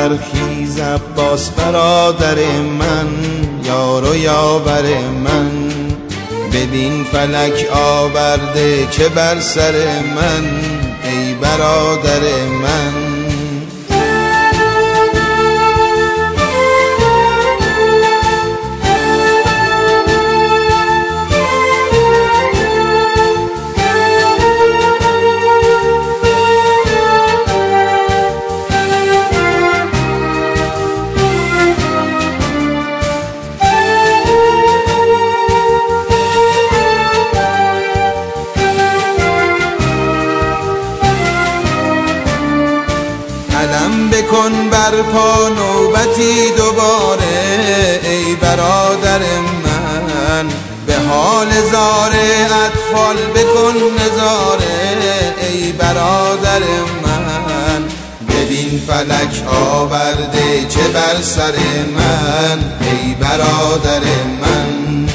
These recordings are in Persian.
برخیز عباس برادر من یار و یاور من. ببین فلک آورده چه بر سر من ای برادر من. بکن بر پا نوبتی دوباره ای برادر من. به حال زار اطفال بکن نظاره ای برادر من. ببین فلک آورده چه بر سر من ای برادر من.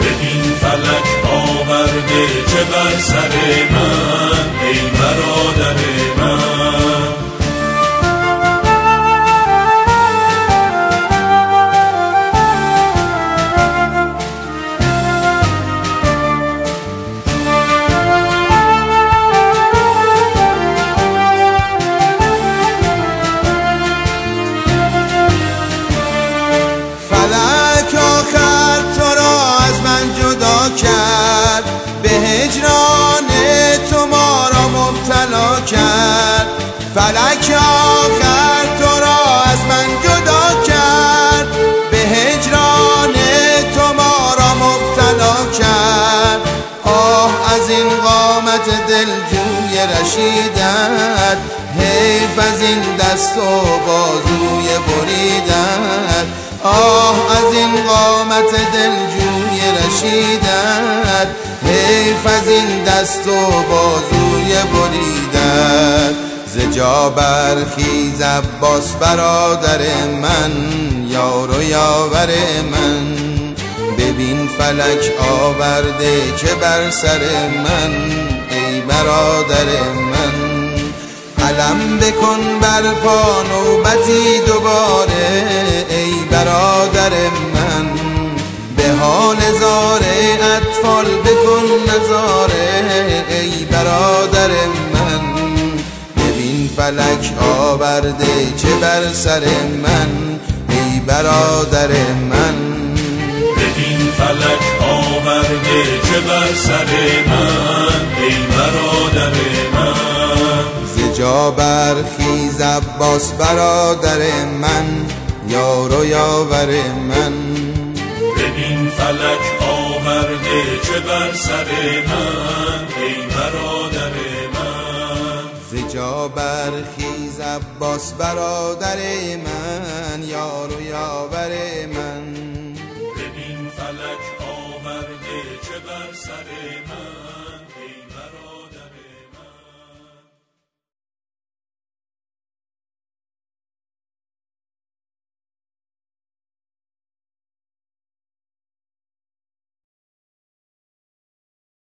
ببین فلک آورده چه بر سر من ای برادر من. هجران تو ما را مبتلا کرد. فلک آخر تو را از من جدا کرد. به هجران تو ما را مبتلا کرد. آه از این قامت دلجوی رشیدت. حیف از این دست و بازوی بریدت. آه از این قامت دلجوی رشیدت حیف از این دست و بازوی بریدت. ز جا برخیز عباس برادر من یار و یاور من. ببین فلک آورده چه بر سر من ای برادر من. علم بکن بر پا نوبتی دوباره نظاره ای برادر من. ببین فلک آورده چه بر سر من ای برادر من. ببین فلک آورده چه بر سر من ای برادر من. ز جا برخیز عباس برادر من یار و یاور من. ببین فلک آورده چه بر سر من؟ ای برادر من. ز جا برخیز عباس برادر من یار و یاور من